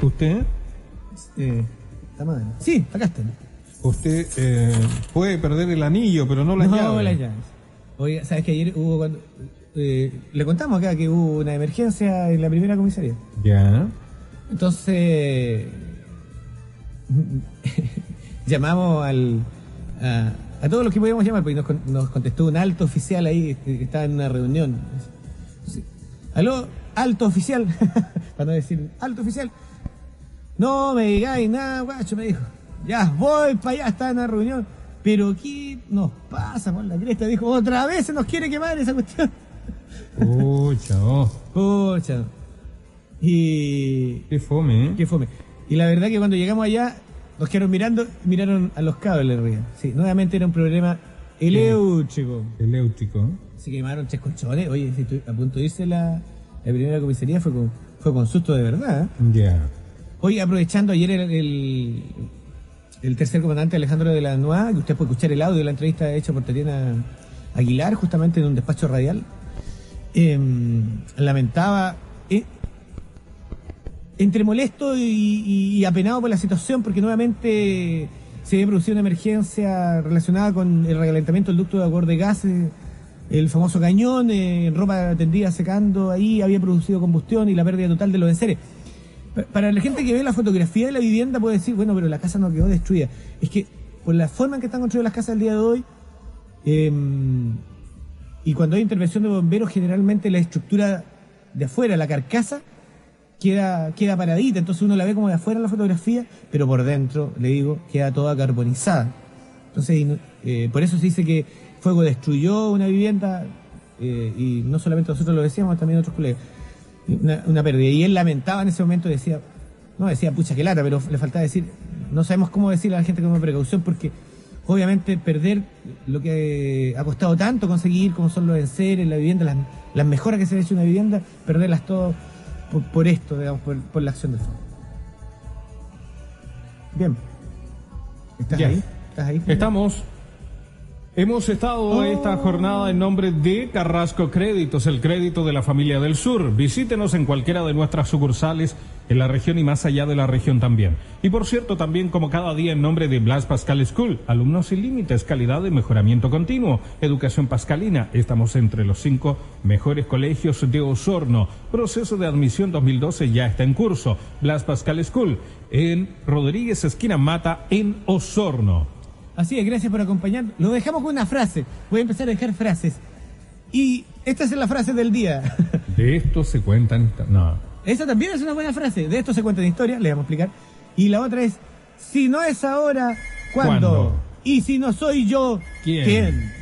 ¿Usted? Eh, está madre. Sí, acá están. Usted eh, puede perder el anillo, pero no las no, llaves. las llaves. Oiga, ¿sabes que ayer hubo cuando... eh, le contamos acá que hubo una emergencia en la primera comisaría. Ya. Entonces, *laughs* llamamos al, a- a todos los que podíamos llamar, porque nos, con- nos contestó un alto oficial ahí que que estaba en una reunión. Sí. Aló, alto oficial, *laughs* para no decir alto oficial. No me digáis nada, guacho, me dijo. Ya voy para allá, está en una reunión. Pero ¿qué nos pasa por la cresta? Dijo, otra vez se nos quiere quemar esa cuestión. Pucha, oh, Pucha. Y. qué fome, ¿eh? Qué fome. Y la verdad que cuando llegamos allá, nos quedaron mirando, miraron a los cables arriba. Sí, nuevamente era un problema eléctrico. Eléctrico. Se quemaron tres colchones. Oye, si a punto de irse la, la primera comisaría, fue con, fue con susto de verdad. ¿eh? Ya. Hoy, aprovechando ayer el, el, el tercer comandante Alejandro de la Noa, que usted puede escuchar el audio de la entrevista hecha por Tatiana Aguilar, justamente en un despacho radial, eh, lamentaba, entre molesto y, apenado por la situación, porque nuevamente se había producido una emergencia relacionada con el recalentamiento del ducto de vapor de gases, el famoso cañón, eh, ropa tendida secando ahí, había producido combustión y la pérdida total de los enseres. Pa- Para la gente que ve la fotografía de la vivienda puede decir, bueno, pero la casa no quedó destruida. Es que por la forma en que están construidas las casas el día de hoy, eh, y cuando hay intervención de bomberos, generalmente la estructura de afuera, la carcasa, queda, queda paradita. Entonces uno la ve como de afuera en la fotografía, pero por dentro, le digo, queda toda carbonizada. Entonces, eh, por eso se dice que fuego destruyó una vivienda, eh, y no solamente nosotros lo decíamos, también otros colegas. Una, una pérdida. Y él lamentaba en ese momento, decía, no decía pucha que lata, pero le faltaba decir, no sabemos cómo decirle a la gente como precaución, porque obviamente perder lo que ha costado tanto conseguir, como son los enseres, la vivienda, las, las mejoras que se ha hecho en una vivienda, perderlas todo por, por esto, digamos, por, por la acción del fuego. Bien. ¿Estás ahí? ¿Estás ahí? Estamos. Hemos estado esta jornada en nombre de Carrasco Créditos, el crédito de la familia del sur. Visítenos en cualquiera de nuestras sucursales en la región y más allá de la región también. Y por cierto, también como cada día en nombre de Blas Pascal School, alumnos sin límites, calidad de mejoramiento continuo, educación pascalina. Estamos entre los cinco mejores colegios de Osorno. Proceso de admisión 2012 ya está en curso. Blas Pascal School en Rodríguez Esquina Mata en Osorno. Así es, gracias por acompañarnos. Lo dejamos con una frase. Voy a empezar a dejar frases. Y esta es la frase del día. *laughs* De esto se cuentan. No. Esa también es una buena frase. De esto se cuenta en historia, le vamos a explicar. Y la otra es, si no es ahora, ¿cuándo? ¿Cuándo? Y si no soy yo, ¿Quién? ¿quién?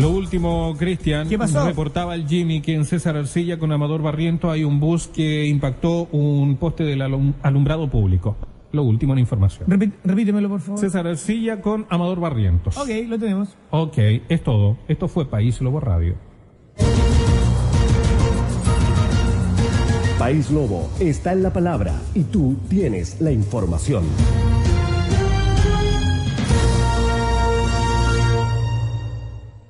Lo último, Cristian, ¿Qué pasó? reportaba el Jimmy que en César Arcilla con Amador Barriento hay un bus que impactó un poste del alum- alumbrado público. Lo último en información. Repí- repítemelo, por favor. César Arcilla con Amador Barrientos. Ok, lo tenemos. Ok, es todo. Esto fue País Lobo Radio. País Lobo está en la palabra y tú tienes la información.